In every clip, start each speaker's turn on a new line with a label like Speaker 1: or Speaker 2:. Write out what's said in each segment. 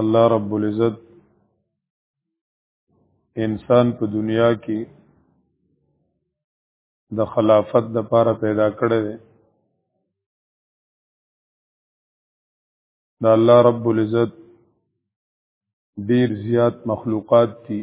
Speaker 1: الله رب العزت انسان په دنیا کې د خلافت د پاره پیدا کړی دی د الله رب العزت ډیر زیات مخلوقات دي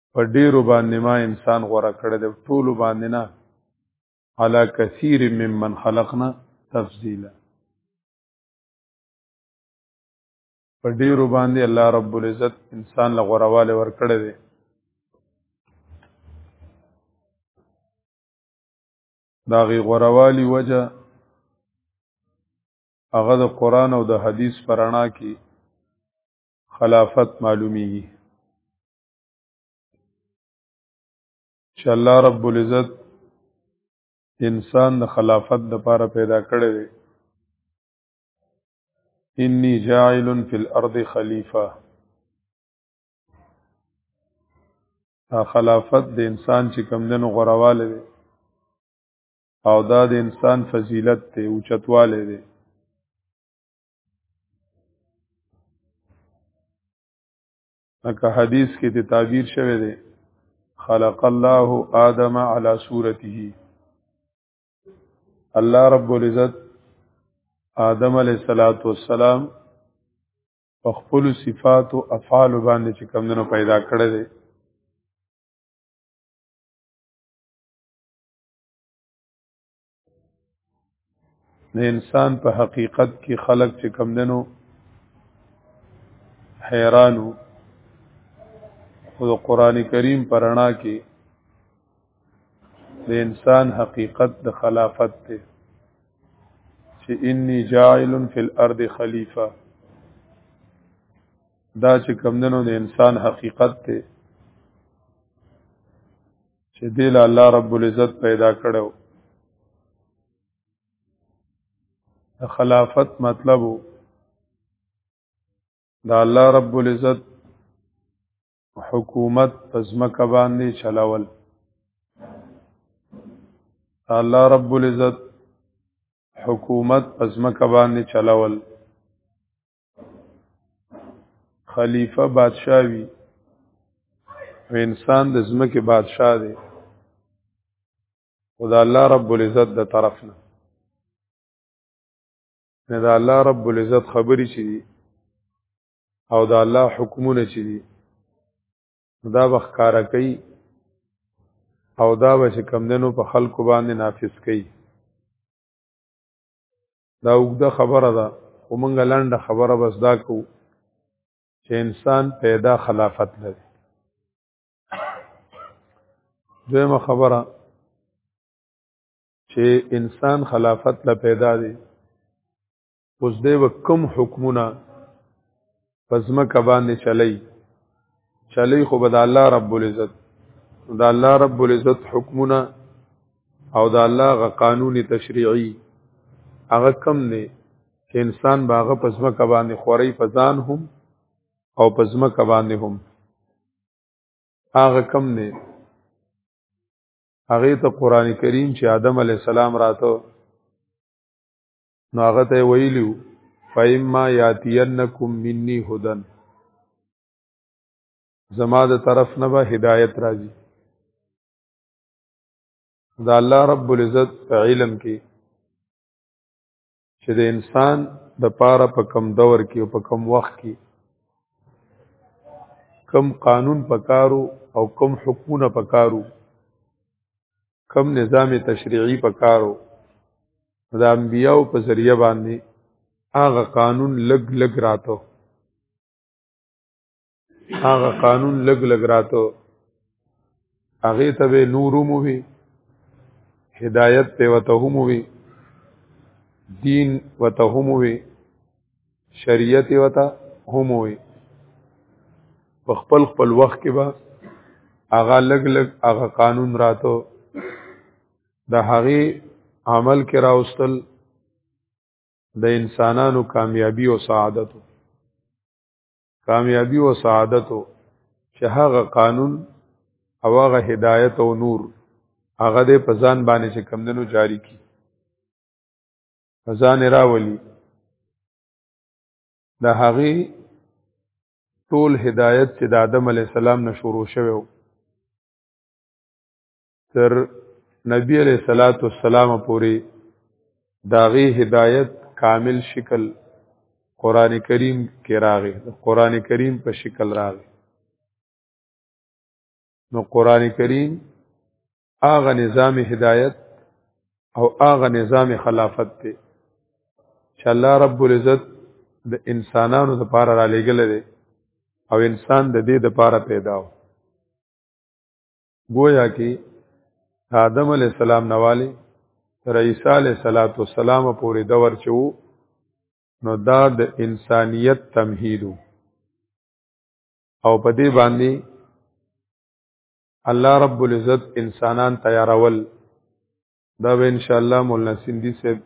Speaker 1: په ډیرو باندې ما انسان غوړه کړی دی ټول باندې نه علا کثیر ممن خلقنا تفضیلا په ډیرو باندې الله رب العزت انسان له غورواله ور کړی دی دا غي غوروالی وجه هغه د قران او د حدیث پرانا کې خلافت معلومیږي چې الله رب العزت انسان د خلافت د پاره پیدا کړی دی انی جاعل فی الارض خلیفہ دا خلافت د انسان چې کم دنو غرواله دی او دا د انسان فضیلت ته اوچتواله دی لکه حدیث کې ته تعبیر شوی دی خلق الله آدم على صورته الله رب العزت آدم علیہ الصلات والسلام په خپل صفات او افعال باندې چې کمندونو پیدا کړی دی نه انسان په حقیقت کې خلق چې کم دنو حیرانو خو د قران کریم پرانا کې د انسان حقیقت د خلافت ته چې انی جاعل فی الارض خلیفہ دا چې کمندنو د انسان حقیقت ته چې دی له الله رب العزت پیدا کړو د خلافت مطلب د الله رب العزت حکومت پزمک باندې چلاول الله رب العزت حکومت پزمک باندې چلاول خلیفہ بادشاہ وی او انسان د زمکه بادشاہ دی خدا الله رب العزت د طرف نه نه دا الله رب العزت خبري چي دي او دا الله حکمونه چي دي دا بخکارا کوي او دا به کمدنو په خلکو باندې نافذ کوي دا وګړه خبره ده او موږ لاندې خبره بس دا کو چې انسان پیدا خلافت لري دویمه خبره چې انسان خلافت لا پیدا دی اوس دی وکم حکمونه پزما کبان نه چلی چلی خو بد الله رب العزت دا الله رب العزت حکمونه او دا الله غ قانون تشریعی هغه کم نه چې انسان باغه پزما کبان نه خوري پزان هم او پزما کبان نه هم هغه کم نه هغه ته قران کریم چې آدم علی السلام راته نو هغه ته ویلیو فایما یاتینکم منی هدن زما د طرف نه به هدایت راځي دا الله رب العزت په علم کې چې د انسان د پاره په کم دور کې او په کم وخت کې کم قانون پکارو او کم حکمونه پکارو کم نظام تشریعي پکارو د انبیاو په ذریعہ باندې هغه قانون لګ لګ راتو هغه قانون لګ لګ راتو هغه ته به نورم وي هدایت ته وته هم وي دین وته هم وي شریعت وتا هم وي په خپل خپل وخت کې به هغه لګ لګ هغه قانون راتو د هغه عمل کې راوستل د انسانانو کامیابی او سعادت کامیابی او سعادت چې هغه قانون او هغه هدایت او نور هغه د پزان باندې چې کمندنو جاری کی فزان راولي د هغه ټول هدایت چې د آدم علی السلام نه شروع شوه تر نبی علیہ الصلات والسلام پورې داغي هدایت کامل شکل قران کریم کې راغی قران کریم په شکل راغی نو قران کریم هغه نظام هدایت او هغه نظام خلافت دی چې الله رب العزت د انسانانو لپاره را لېږل دی او انسان د دې لپاره پیدا و گویا کې آدم علی السلام نواله تر عیسی علی السلام پورې دور چې وو نو دا د انسانیت تمهید او په دې باندې الله رب العزت انسانان تیارول دا به ان شاء الله مولانا سیندی صاحب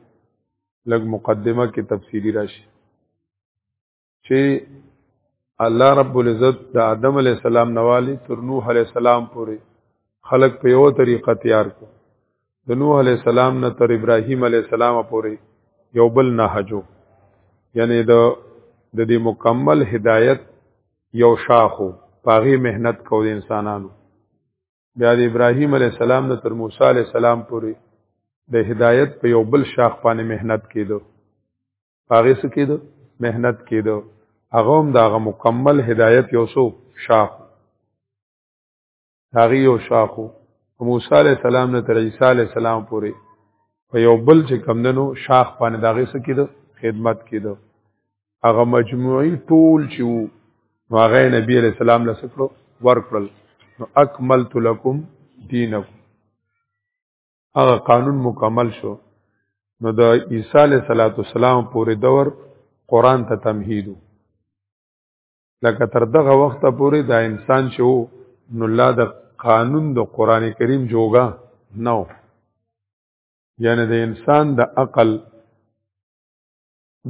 Speaker 1: لګ مقدمه کې تفصیلی راشي چې الله رب العزت د آدم علی السلام نوالی تر نوح علی السلام پورې خلق په یو طریقه تیار کو د نوح علی السلام نه تر ابراهیم علی السلام پورې یو بل نهجو یعنی د د دې مکمل هدایت یو شاخو پاغي مهنت کو د انسانانو بیا د ابراهیم علی السلام نه تر موسی علی السلام پورې د هدایت په یو بل شاخ باندې مهنت کېدو پاغي څه کېدو مهنت کېدو هغه هم دغه مکمل هدایت یو سو شاخ هغه یو شاخو موسی علی السلام نه تر عیسی علی السلام پورې په یو بل چې کمندنو شاخ باندې داغه سکیدو خدمت کیدو هغه مجموعي ټول چې وو هغه نبی علیہ السلام له سکړو ورکړل نو اکملت لکم دینکم هغه قانون مکمل شو نو د عیسی علیہ السلام پورې دور قران ته تمهیدو لکه تر دغه وخت پورې دا انسان چې وو نو الله د قانون د قران کریم جوګه نو یعنی د انسان د عقل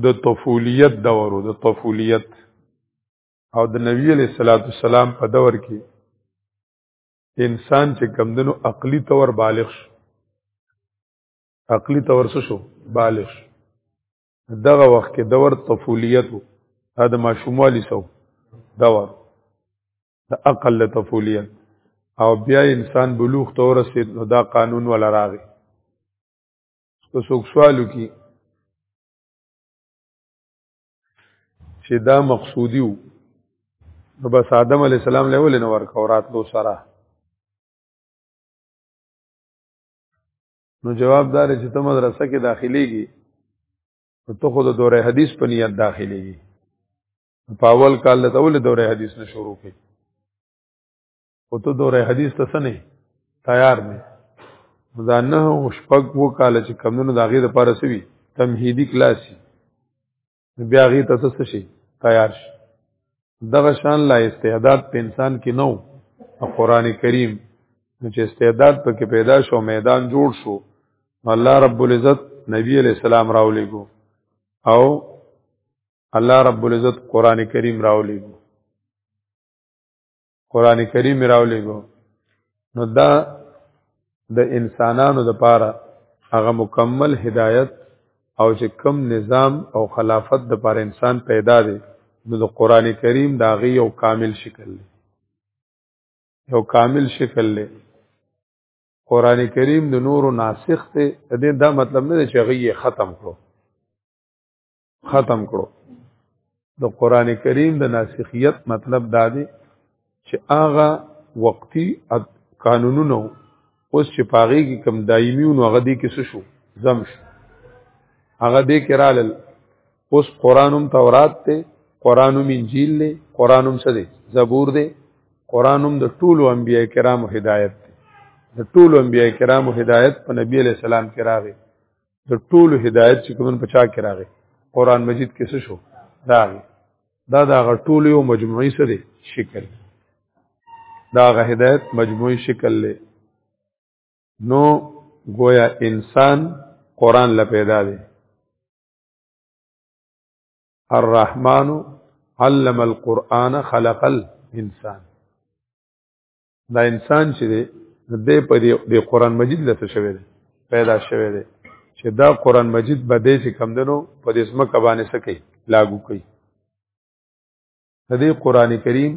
Speaker 1: د طفولیت دور د طفولیت او د نبی علیہ الصلوۃ والسلام په دور کې انسان چې کمدنو عقلی طور بالغ شو عقلی طور شو بالغ شو دغه وخت کې دور طفولیت دا د ماشوموالي سو دور د عقل له طفولیت او بیا انسان بلوغ ته ورسید نو دا قانون ولا راغی په څوک سوالو کې چې دا مقصودی وو نو بس آدم علی السلام له ولې نو ورکورات لو سره نو جواب دار چې ته مدرسه کې داخليږي نو ته خو د دوره حدیث په نیت داخليږي په اول کال ته اول دوره حدیث نه شروع کړي او ته دوره حدیث ته سنې تیار نه دا نه شپږ وو کال چې کمونو داغه د پاره سوي تمهیدی کلاسي بیا غي ته څه شي تیار شي دغه شان لا استعداد په انسان کې نو قرآن کریم چې استعداد پکې پیدا شو میدان جوړ شو الله رب العزت نبی علیہ السلام راولېګو او الله رب العزت قرآن کریم راولېګو قران کریم راولې ګو نو دا د انسانانو د پاره هغه مکمل هدایت او چې کم نظام او خلافت د پاره انسان پیدا دی نو د قران کریم دا غي یو کامل شکل دی یو کامل شکل دی قران کریم د نورو ناسخ ته دې دا مطلب نه چې غي ختم کړو ختم کړو د قران کریم د ناسخیت مطلب دا دی چې هغه وقتی قانونونه اوس چې پاغي کې کم دایمي او هغه دې کې شو زم شو هغه دې کې رالل اوس قرانم تورات ته قرانم انجیل له قرانم څه دی زبور دی قرانم د ټولو انبیای کرامو هدایت دی د ټولو انبیای کرامو هدایت په نبی علی السلام کې راغی د ټولو هدایت چې کوم په چا کې راغی قران مجید کې څه شو راغی دا دا غ ټول یو مجموعي څه دی شکل دا غ هدایت مجموعي شکل له نو گویا انسان قران لا پیدا دی الرحمن علم القرآن خلق الانسان دا انسان چې دی دې په دې قران مجید لته شوی دی پیدا شوی دی چې دا قران مجید به دې چې کم دنو په دې اسمه کبانې سکی لاگو کوي دې قران کریم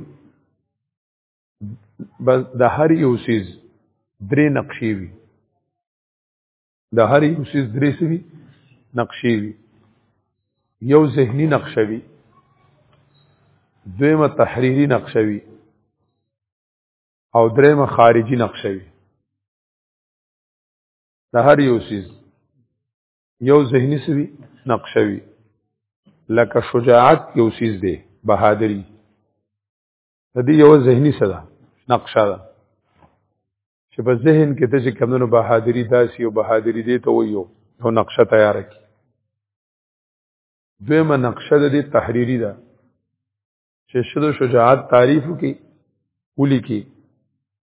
Speaker 1: بس د هر یو سیز درې نقشې وي د هر یو سیز درې سوي نقشې وي یو ذهني نقشه وي دویمه تحریری نقشه وي او دریمه خارجي نقشه وي د هر یو سیز یو ذهني سوي نقشه وي لکه شجاعت یو سیز دی بهادری د دې یو ذهني صدا نقشه ده چې په ذهن کې ته چې کمونو بهادری داسي او بهادری دې ته ویو نو نقشه تیار کی دویمه نقشه د دې تحریری ده چې شدو شجاعت تعریف کی ولي کی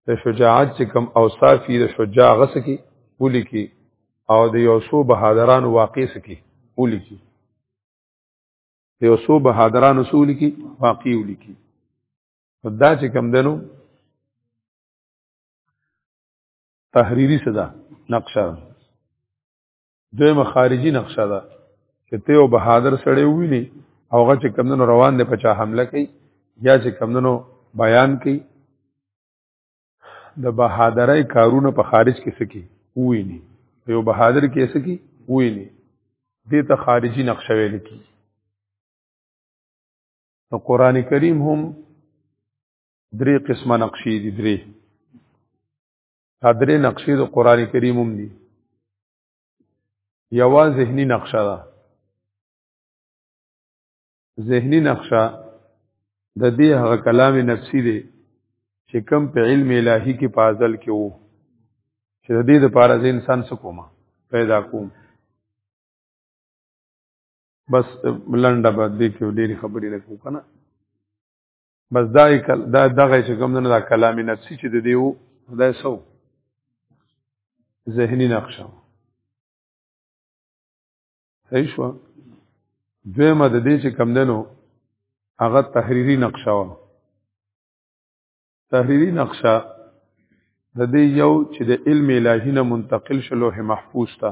Speaker 1: د شجاعت چې کم اوصاف یې د شجاع غس کی ولي کی او د یو څو بهادران واقع سکی ولي کی د یو څو بهادران اصول کی واقع ولي کی دا چې کم دنو تحریری صدا نقشه دویمه خارجي نقشه ده چې ته یو بهادر سړی وویني او هغه چې کمدنو روان دی په چا حمله کوي یا چې کمدنو بیان کوي د بهادرۍ کارونه په خارج کې سکی وویني یو بهادر کې سکی وویني دې ته خارجي نقشه ویل کی نو قران کریم هم درې قسمه نقشې دي درې دا درې نقشې د قران کریم هم دي یوا ذهنی نقشه ده ذهنی نقشه د دې هغه کلام نفسی دی چې کم په علم الهی کې پازل کې وو چې د دې لپاره ځین انسان څه کومه پیدا کوم بس لنډه به دې کې ډېری خبرې نه کوم کنه بس دا دا دغه چې کوم نه دا کلام نفسي چې د دیو دا سو ذهني نقشه صحیح شو دویمه د دې چې کم دنو هغه تحریری نقشه و تحریری نقشه د دې یو چې د علم الهی نه منتقل شو لوح محفوظ ته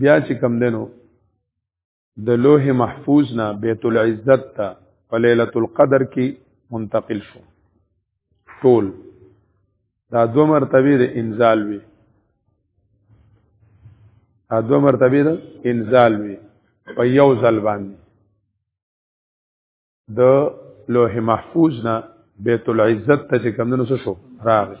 Speaker 1: بیا چې کم دنو د لوح محفوظ نه بیت العزت ته په ليله القدر کې منتقل شو ټول دا دو مرتبه د انزال وی دا دو مرتبه د انزال وی په یو ځل باندې د لوح محفوظ نه بیت العزت ته چې کم دنو شو راغی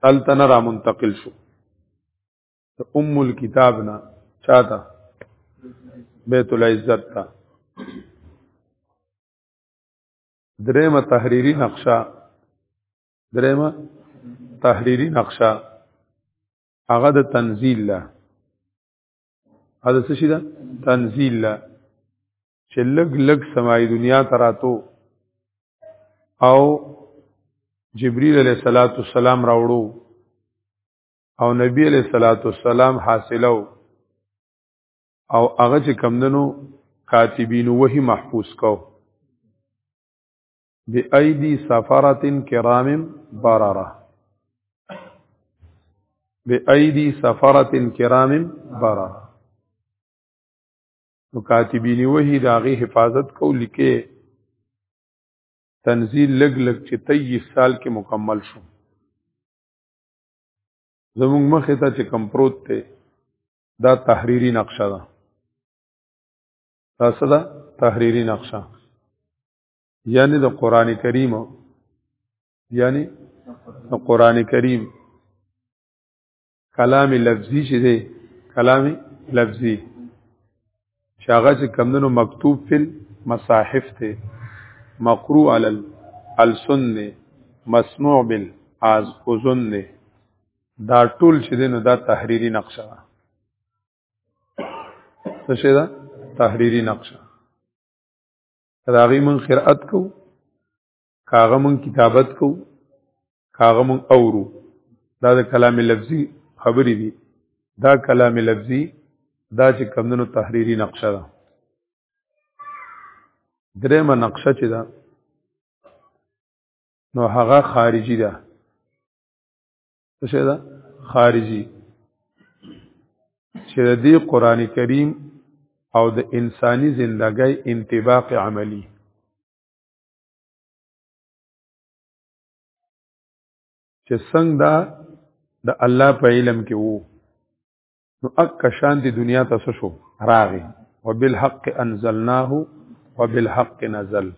Speaker 1: تلته نه را منتقل شو ام الكتاب نه چاته بیت العزت ته درېمه تحریری نقشه درېمه تحریری نقشه هغه د تنزیل له هغه څه شي ده تنزیل له چې لګ لګ سماي دنیا تراتو او جبريل عليه صلوات والسلام راوړو او نبی عليه صلوات والسلام حاصلو او هغه چې کمندنو کاتبین وحی محفوظ کو بی ایدی سفارت کرام براره بی ایدی سفارت کرام براره نو کاتبینی وحی دا غي حفاظت کو لیکه تنزیل لګ لګ چې 23 سال کې مکمل شو زموږ مخه ته چې کم پروت ته دا تحریری نقشه ده دا څه ده تحریری نقشه یعنی د قران کریم یعنی د قران کریم کلام لفظي چې دی کلام لفظي چې هغه چې کمندونو مکتوب فل مصاحف ته مقروء علی السن مسموع بال از اذن نه دا ټول چې دینو دا تحریری نقشه ده څه شي دا تحریری نقشه دا غي من قرأت کو کاغه مون کتابت کو کاغه مون اورو دا د کلام لفظي خبرې دي دا کلام لفظي دا چې کمندونو تحریری نقشه ده درېمه نقشه چې ده نو هغه خارجي ده څه ده خارجي چې د دې قران کریم او د انساني زندګۍ انطباق عملی چې څنګه دا د الله په علم کې وو نو اک شان دی دنیا ته شو راغی وبالحق انزلناه وبالحق نزل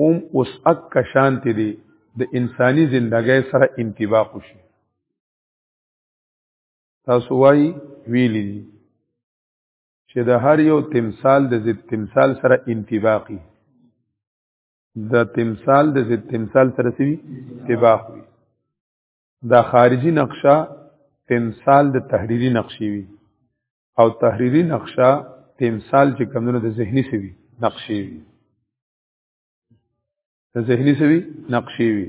Speaker 1: اوم اوس اک شان دی د انساني زندګۍ سره انتباق شي تاسو وای ویلی چې د هر یو تمثال د ضد تمثال سره انتباقی د تمثال د ضد تمثال سره سوي انتباق وي دا خارجي نقشه تمثال د تحریری نقشې وي او تحریری نقشه تمثال چې کمونه د ذهني سوي نقشې وي د ذهني سوي نقشې وي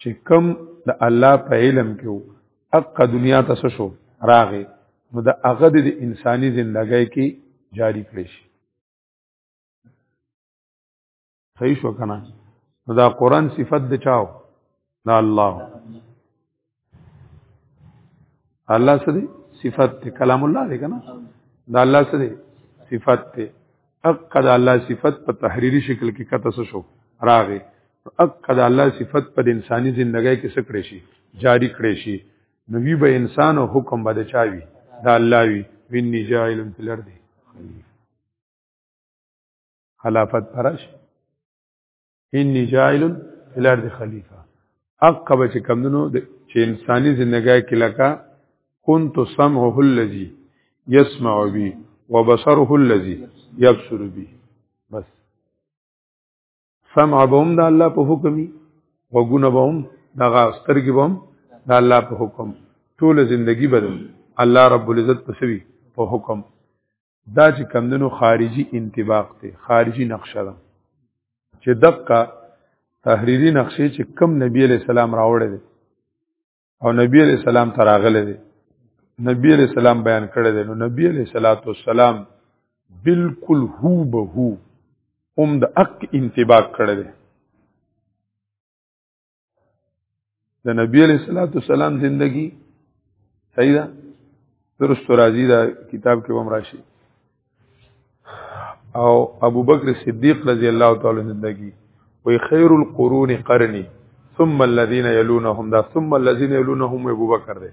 Speaker 1: چې کم د الله په علم کې وو اقا دنیا ته شو راغې نو د هغه د انساني زندګۍ کې جاری کړی شي صحیح شو کنه نو دا قران صفت د چاو دا الله الله سره صفت ته کلام الله دی کنه دا الله سره صفت ته حق د الله صفت په تحریری شکل کې کته څه شو راغی حق د الله صفت په انساني ژوندۍ کې سکړې شي جاری کړې شي نو وی به انسان او حکم بد چاوي دا الله وی ویني جاهل فی الارض خلافت پرش انی جاعل فی الارض خلیفہ عقب چې کمندنو چې انساني ژوندۍ کې لکه كنت سمعه الذي يسمع به وبصره الذي يبصر به بس سمع بهم د الله په حکمي وګونه بهم د غاستر کې بهم د الله په حکم ټول زندگی بدل الله رب العزت په سوي په حکم دا چې کمدنو خارجي انتباق دی خارجي نقشه ده چې دقه تحریری نقشې چې کم نبی علیہ السلام راوړی دی او نبی علیہ السلام تراغلی دی نبی علیہ السلام بیان کړی دی نو نبی علیہ الصلوۃ والسلام بالکل هو به هو هم د اق انتباق کړی دی د نبی علیہ الصلوۃ والسلام زندگی صحیح ده درست راضی دا کتاب کې هم راشي او ابو بکر صدیق رضی الله تعالی زندگی وی خیر القرون قرنی ثم الذين يلونهم دا ثم الذين يلونهم ابو بکر ده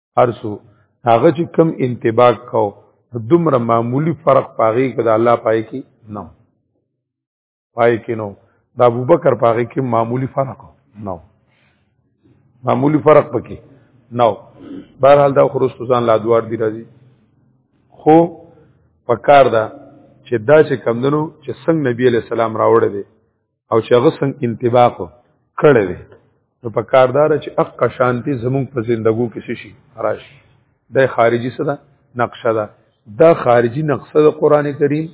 Speaker 1: ارسو هغه چې کم انتباه کو دومره معمولی فرق پاغي کې د الله پای کې نه پای کې نو د ابوبکر پاغي کې معمولی فرق نه معمولی فرق پکې نه بهر حال دا خرستو ځان لا دوار دی راځي خو پکار ده چې دا چې کمندنو چې څنګه نبی علی السلام راوړی دی او چې هغه څنګه انتباه کو کړی وي نو په کاردار چې اق شانتی زموږ په زندګو کې شي راشي د خارجي صدا نقشه ده دا خارجي نقشه د قران کریم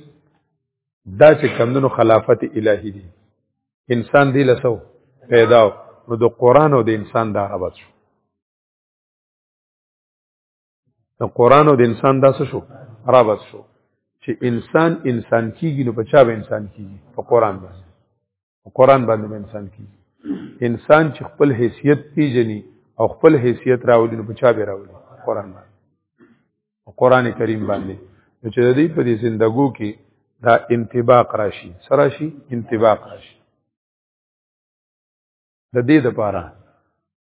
Speaker 1: دا چې کمندونو خلافت الهی دی انسان دی لسو پیدا نو د قران او د انسان دا ربط شو د قران او د انسان داس شو رابط شو چې انسان انسان کیږي نو په چا به انسان کیږي په قران باندې په قران باندې به انسان کیږي انسان چې خپل حیثیت پیژني او خپل حیثیت راولي نو په چا به راولي قران باندې قران کریم باندې چې د دې په دې زندګو کې دا انتباق راشي سراشي انتباق راشي د دې لپاره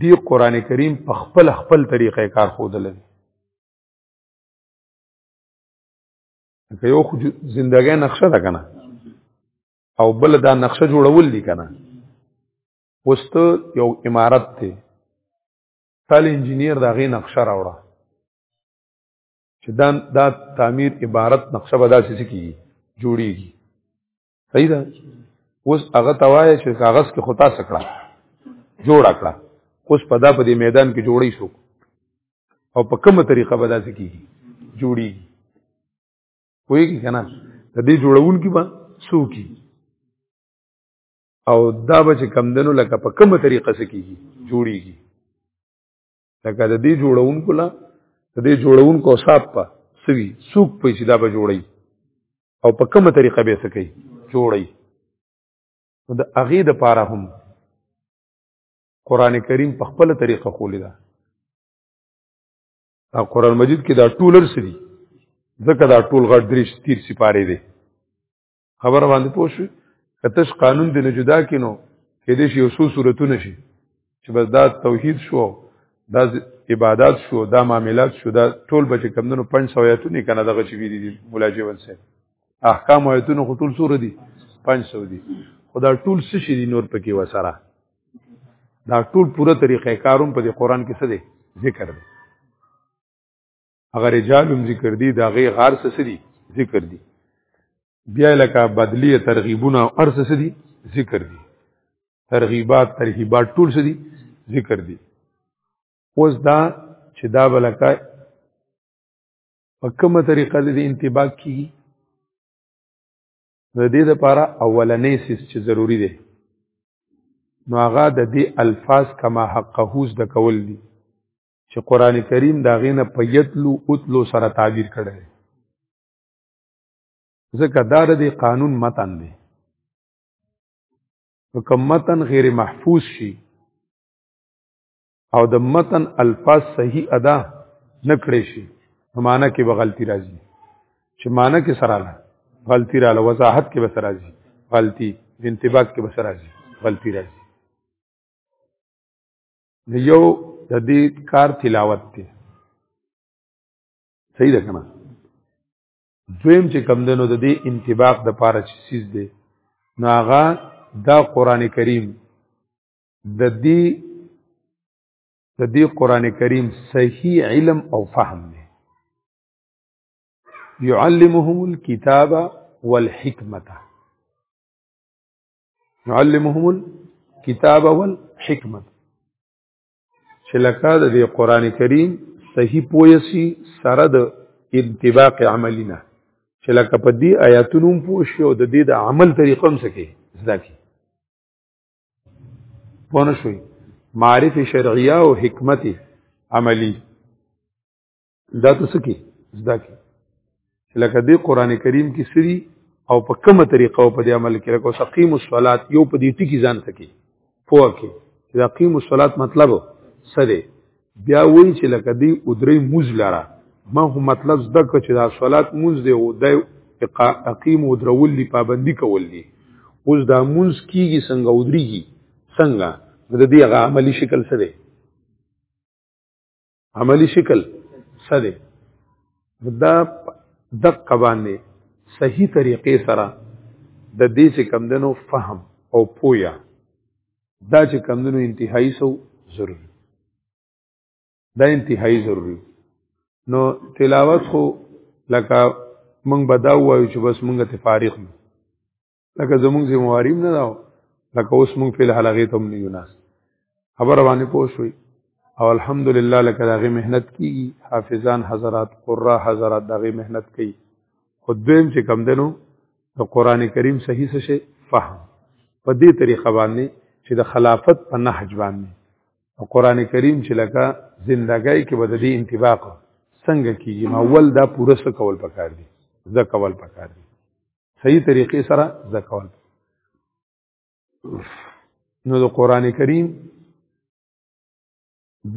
Speaker 1: دی قران کریم په خپل خپل طریقې کار خودل دي که یو خو زندګۍ نقشه ده کنه او بل دا نقشه جوړول دي کنه وسته یو امارت ته تل انجنیر دا غي نقشه راوړه چې دا دا تعمیر عبارت نقشه به داسې کیږي جوړیږي صحیح ده اوس هغه توای چې کاغذ کې خطا سکړه جوړ کړه اوس په دا په دې میدان کې جوړی شو او په کومه طریقه به داسې کیږي جوړي وایي کنه د دې جوړون کې به سوکی او دا به چې کمدنو لکه په کومه طریقه سکیږي جوړیږي لکه د دې جوړونکو لا د دې جوړونکو صاحب په سوي سوق په چې دا به جوړي او په کومه طریقه به سکی جوړي نو د هغې د پاره هم قرآن کریم په خپله طریقه خولی ده او قرآن مجید کې دا ټولر سری ځکه دا ټول غټ درې تیر سپارې دی خبر باندې پوه شو کتش قانون دی نه جدا کینو کې دې شی اوسو صورتونه شي چې بس دا توحید شو دا عبادت شو دا معاملات شو دا ټول بچ کمندونو 500 آیتونه کنه دغه چې ویری دي مولا جیون سره احکام آیتونه خو ټول سور دي 500 دي خدا ټول څه شي دي نور پکې وسره دا ټول پوره طریقې کاروم په قرآن کې څه دي ذکر دي هغه رجال هم ذکر دي دا غي غار څه سدي ذکر دي بیا لکه بدلیه ترغیبونه ارس څه دي ذکر دي ترغیبات ترهیبات ټول څه دي ذکر دي اوس دا چې دا بلکه په کومه طریقه د انتباه کیږي د دې لپاره اولنې سیس چې ضروری دی نو هغه د دې الفاظ کما حقهوز د کول دي چې قران کریم دا غینه پیتلو اوتلو سره تعبیر کړي ځکه دا د قانون متن دی کوم متن غیر محفوظ شي او د متن الفاظ صحیح ادا نکړي شي معنا کې به غلطي راځي چې معنا کې سره نه غلطي رااله وضاحت کې به سره راځي غلطي انتباق کې به سره راځي غلطي راځي نو یو د دې کار تلاوت دی صحیح ده کنه دویم چې کم دنو د دې انتباق د پاره چې سیز دی نو هغه دا قران کریم د دې د دې قران کریم صحیح علم او فهم دی يعلمهم الكتاب والحکمت يعلمهم الكتاب والحکمه چې لکه د دې قران کریم صحیح پویسی سره د انطباق عملینا چې لکه په دې آیاتونو پوه شو د دې د عمل طریقه هم سکے زده کی پونه شوي معارف شرعیه او حکمت عملی دا ته څه کې زده کې لکه دې قران کریم کې سری او په کومه طریقه او په دې عمل کې لکه سقیم الصلات یو په دې ټکی ځان تکي پوه کې دا قیم الصلات مطلب سره بیا وایي چې لکه دې ادرې موز لاره ما هو مطلب زده کړ چې دا صلات موز دی او د اقیم او درول دی پابندي کول دي اوس دا موز کیږي څنګه ودرېږي څنګه د دې غا عملی شکل سره عملی شکل څه دی دا دقه باندې صحیح طریقې سره د دې چې کمدنو فهم او پویا دا چې کمدنو انتهایی سو ضروری دا انتهایی ضروری نو تلاوت خو لکه مونږ به دا وایو چې بس مونږ ته فارغ یو لکه زمونږ ذمہواریم نه داو لکه اوس مونږ په الحال هغه ته هم نه یو ناس خبر باندې پوه شوي او الحمدلله لکه دغه مهنت کیږي حافظان حضرات قرا حضرات دغه مهنت کوي خو دویم چې کم دنو د قران کریم صحیح څه شي فهم په دې طریقه باندې چې د خلافت په نهج باندې او قران کریم چې لکه زندګۍ کې به د دې انتباق څنګه کیږي نو اول دا پوره څه کول پکار دي زده کول پکار دي صحیح طریقې سره زکول نو د قران کریم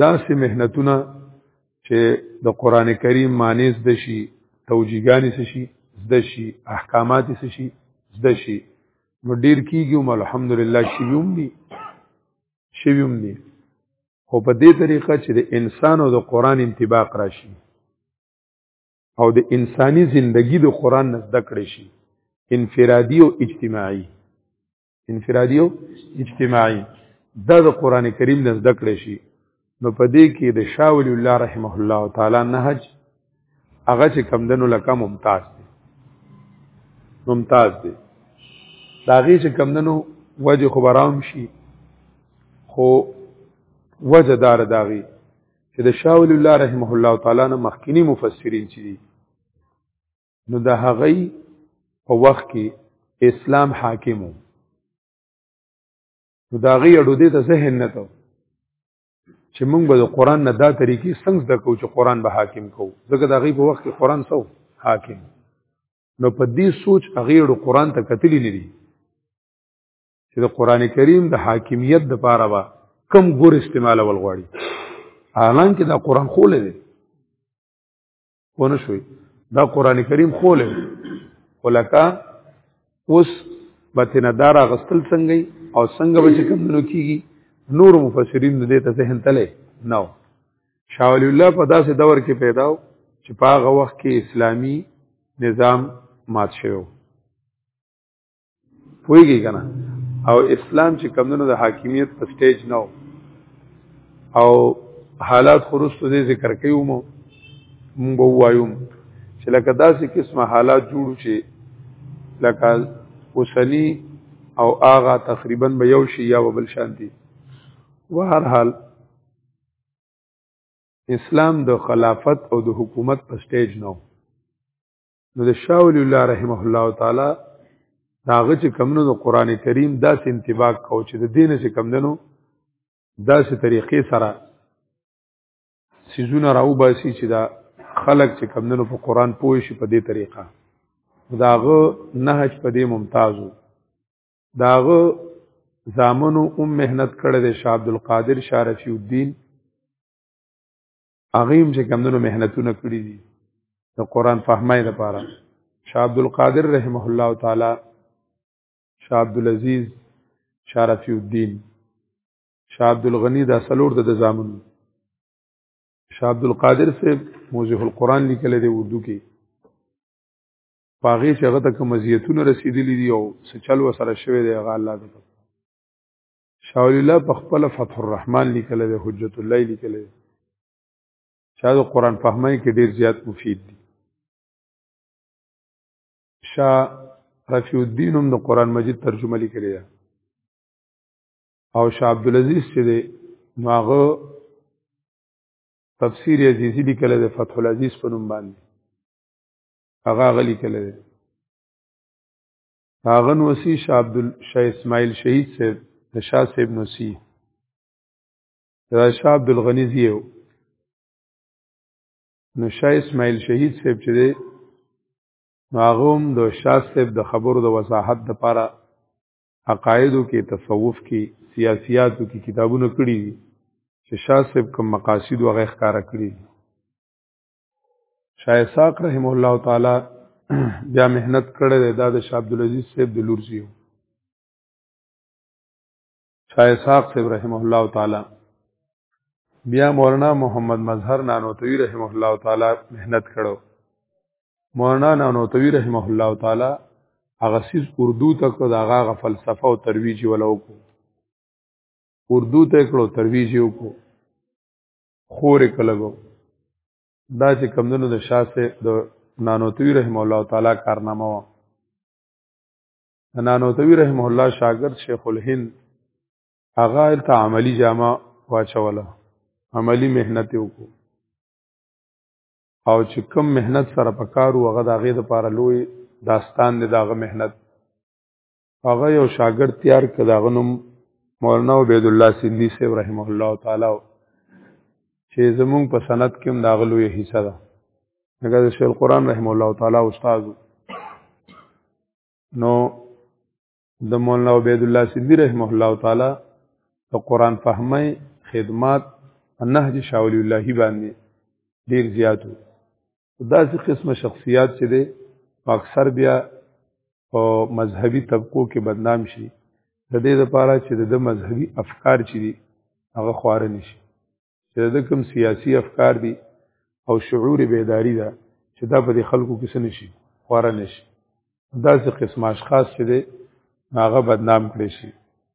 Speaker 1: داسې مهنتونه چې د قران کریم معنی زده شي توجیهګانی څه شي زده شي احکامات څه شي زده شي نو ډیر کیږي او الحمدلله شیوم دي شیوم دي خو په دې طریقه چې د انسان او د قران انطباق راشي او د انساني زندگی د قران نه زده کړی شي انفرادي او اجتماعي انفرادي او اجتماعي دا د قران کریم نه زده کړی شي نو په دې کې د شاول الله رحمه الله تعالی نهج هغه چې کم دنو لکه ممتاز دی ممتاز دی دا غي چې کم دنو وجه خبرام شي خو وجه دار داغي دا چې د شاه ولی الله رحمه الله تعالی نه مخکینی مفسرین چې دي نو د هغه په وخت کې اسلام حاکم وو نو دا غي اډو دې ته ذهن نه ته چې موږ به د قران نه دا طریقې څنګه د کو چې قران به حاکم کو ځکه دا غي په وخت کې قران سو حاکم نو په دې سوچ هغه اډو قران ته کتلی نه دي چې د قران کریم د حاکمیت د پاره با کم ګور استعمال ول غواړي الان کې دا قران خولې دی ونه شوي دا قران کریم خولې ولکه اوس بتنه دار غستل څنګه او څنګه به کوم نو کیږي نور مفسرین دې ته ذهن تله نو شاه ولی الله په داسې دور کې پیدا و چې په هغه وخت کې اسلامی نظام مات شوی پوهیږي کنه او اسلام چې کمونو د حاکمیت په سټیج نو او حالات خرستو دې ذکر کوي مو مونږ وایو چې لکه داسې قسمه حالات جوړ شي لکه اوسنی او آغا تقریبا به یو شي یا بل شانتي و هر حال اسلام د خلافت او د حکومت په سټیج نو نو د شاه ولی الله رحمه الله تعالی داغه چې کمنو د قران کریم داسې انتباه کو چې د دین څخه کمندنو داسې طریقې سره سيزونه راو باسي چې دا خلق چې کمندنو په قران پوه شي په دې طریقه داغه نهج په دې ممتازو داغه زامنو ام مهنت کړې د شاه عبد القادر شارفی الدین هغه هم چې کمونو مهنتونه کړی دي د قران فهمای لپاره شاه عبد القادر رحمه الله تعالی شاه عبد العزيز شارفی الدین شاه عبد الغنی دا سلور د زامن شاه عبد القادر سے موضوع القرآن لیکل دی اردو کې پاغه چې هغه ته کوم مزیتونه رسیدلی دی او سچل وسره شوی دی هغه الله تعالی شاول الله په خپل فتح الرحمن لیکل دی حجت الله لیکل دی چې د قران فهمای کې ډیر زیات مفید دی شاه رفیع الدین هم د قران مجید ترجمه لیکل دی او شاه عبد العزيز چې دی ناغه تفسیر عزیزی لیکل دی فتح العزیز په نوم باندې هغه غلی کله دی هغه نوسی شاه عبد الشاه اسماعیل شهید صاحب د شاه صاحب نوسی دا شاه عبد الغنی زیو نو شاه اسماعیل شهید صاحب چې دی نو هغه هم د شاه صاحب د خبرو د وضاحت لپاره عقایدو کې تصوف کې سیاسیاتو کې کتابونه کړي دي چې شاه صاحب کوم مقاصد وغه ښکارا کړی شای ساق رحم الله تعالی بیا مهنت کړی دی دا د شاه عبدالعزیز صاحب د لور زیو شاه اسحاق صاحب رحمه الله تعالی بیا مولانا محمد مظهر نانوتوی رحمه الله تعالی مهنت کړو مولانا نانوتوی رحمه الله تعالی هغه سیس اردو ته کړو دا هغه فلسفه او ترویج ولو کو اردو ته کړو ترویج وکړو خورې کلګو دا چې کمدنو د شاسه د نانوتوی رحم الله تعالی کارنامه و نانوتوی رحم الله شاګرد شیخ الهند هغه ته عملی جامه واچوله عملی مهنت وکړو او چې کم مهنت سره پکارو هغه د هغې دپاره لوی داستان دی د هغه مهنت هغه یو شاګرد تیار کړ دا غنوم مولانا عبید الله سیندی صاحب رحمه الله تعالی چې زمونږ په سند کې هم داغلو یې حصہ ده هغه د شیخ قرآن رحم الله تعالی استاد نو د مولانا عبید الله سیندی رحم الله تعالی د قرآن فهمي خدمات نهج شاولی الله باندې ډیر زیاتو دا چې قسمه شخصیات چې دی اکثر بیا او مذهبي طبقو کې بدنام شي د دې لپاره چې د مذهبي افکار چې دي هغه خوار نشي چې د کوم سیاسي افکار دي او شعور بیداری ده چې دا په خلکو کې څه نشي خوار نشي داسې قسم اشخاص چې دی هغه بدنام کړي شي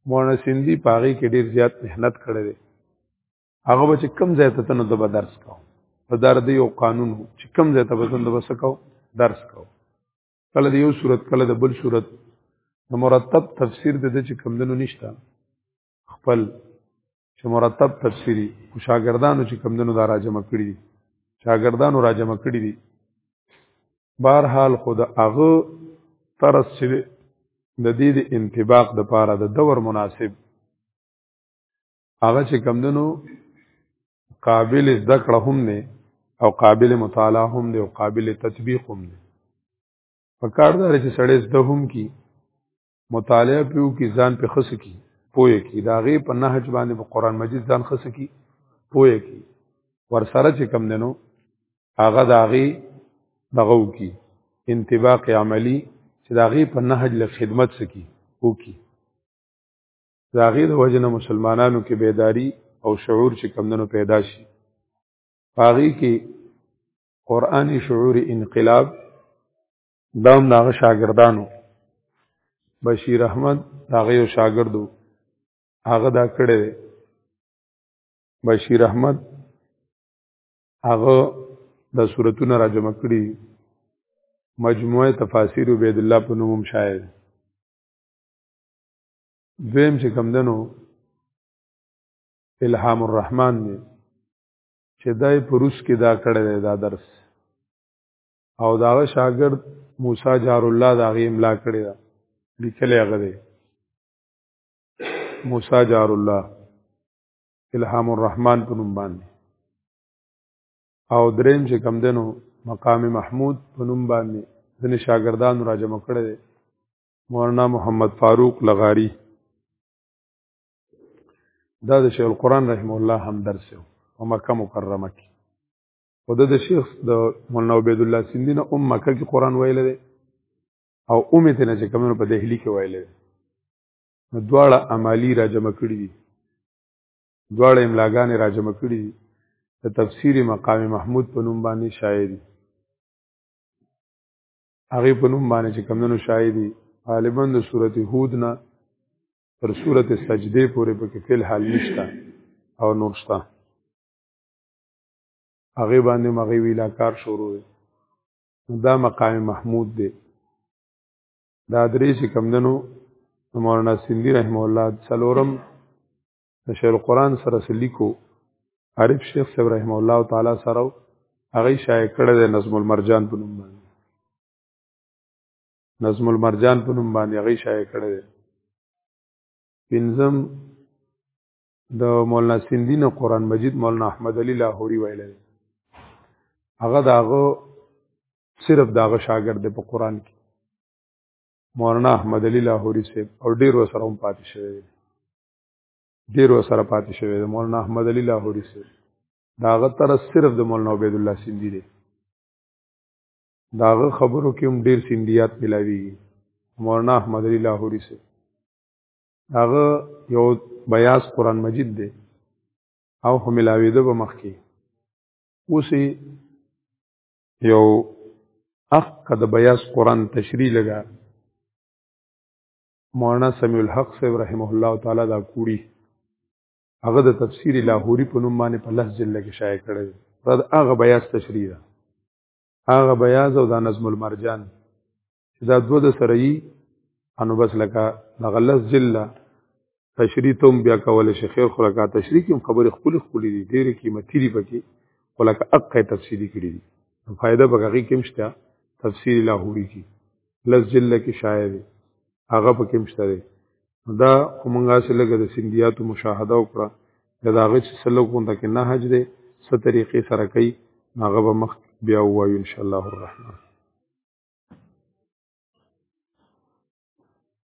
Speaker 1: مولانا سیندی پاغي کې ډیر زیات مهنت کړی دی هغه به چې کم ځای ته تنو د درس کو په دار دی یو قانون وو چې کم ځای ته به تنو بس کو درس کو کله د یو صورت کله د بل صورت د مرتب تفسیر د دې چې کم دنو نشته خپل چې مرتب تفسیری او شاګردانو چې کم دنو دا راجم کړی دي شاګردانو راجم کړی دي بهر حال خود هغه ترس چې د دې د انطباق د پاره د دور مناسب هغه چې کمدنو قابل ذکر هم نه او قابل مطالعه هم دی او قابل تطبیق هم دی په کار دار چې سړی زده هم کی مطالعه پیو کی ځان په خص کی پوهه کی دا غي په نهج باندې په قران مجید ځان خص کی پوهه کی ور سره چې کم دنو هغه دا غي دغو کی انتباق عملی چې دا غي په نهج له خدمت سکی وکي دا غي د وجنه مسلمانانو کې بیداری او شعور چې کمندونو پیدا شي پاغي کې قرآني شعور انقلاب دام داغه شاګردانو بشیر احمد داغه یو شاګردو هغه دا کړی دی بشیر احمد هغه د صورتونو را جمع کړي مجموعه تفاسیر عبید الله په نوم شاعر دویم چې کم دنو الهام الرحمن دی چې دای په روس کې دا کړی دی دا درس او دا شاګرد موسی جار الله دا غي املا کړی دا لیکلی هغه دی موسی جار الله الهام الرحمن په نوم باندې او دریم چې کم دنو مقام محمود په نوم باندې ځنې شاګردان راجمع کړی دی مولانا محمد فاروق لغاری دا د شیخ القرآن رحم الله هم درس یو په مکه مکرمه کې او د شیخ د مولانا عبید الله سیندی نه ام مکه کې قرآن ویل دی او اومه ته نه چې کومو په دهلی کې ویل دی نو دواړه عملی را جمع کړی دي دواړه املاګانې را جمع کړی دي د تفسیر مقام محمود په نوم باندې شاعر دي هغه په نوم باندې چې کمندونو شاهدي غالبا د سورته هود نه تر سورته سجده پورې په کې فل حال نشته او نور شته هغه باندې مغه ویلا کار شروع دی دا مقام محمود دی دا درې چې کمندونو مولانا سیندی رحم الله څلورم د شیخ القرآن سره څه لیکو عارف شیخ صاحب رحمه الله تعالی سره هغه شایع کړی دی نظم المرجان په نوم باندې نظم المرجان په نوم باندې هغه شایع کړی دی پنځم د مولانا سیندی نه قرآن مجید مولانا احمد علی لاهوری ویل دی هغه داغه صرف داغه شاګرد دی په قرآن کې مولانا احمد علی لاهوری صاحب او ډیر وسره هم پاتې شوی دی ډیر سره پاتې شوی د مولانا احمد علي لاهوري سره داغه تر صرف د مولانا عبد الله سیندی دی داغه خبرو کې هم ډیر سیندیات ملاوي مولانا احمد علي لاهوري سره داغه یو بیاس قران مجید دی او هم ملاوي ده په مخ کې اوسې یو اخ کده بیاس قران تشریح لګا مولانا سمیع الحق صاحب رحمه الله تعالی دا کوړي هغه د تفسیر لاهوري په نوم باندې په لس جلد کې شایع کړی دی دا هغه بیاض تشریح ده هغه بیاض او دا نظم المرجان چې دا دوه د سره یي انو بس لکه هغه لس جلد تشریح ته بیا کول شي خیر خو لکه تشریح کې خبرې خپل خپل دي ډېرې قیمتي دي پکې خو لکه اقه تفصیلي کړي دي فائدہ به هغې کې مشته تفسیر لاهوري کې لس جلد کې شایع دی هغه په کې مشته دی دا کومنګا سره لګه د سندیاتو مشاهده وکړه دا هغه چې سلوک مونږ کې نه حج دی ست طریقې سره کوي هغه به مخ بیا وایو ان شاء الله الرحمن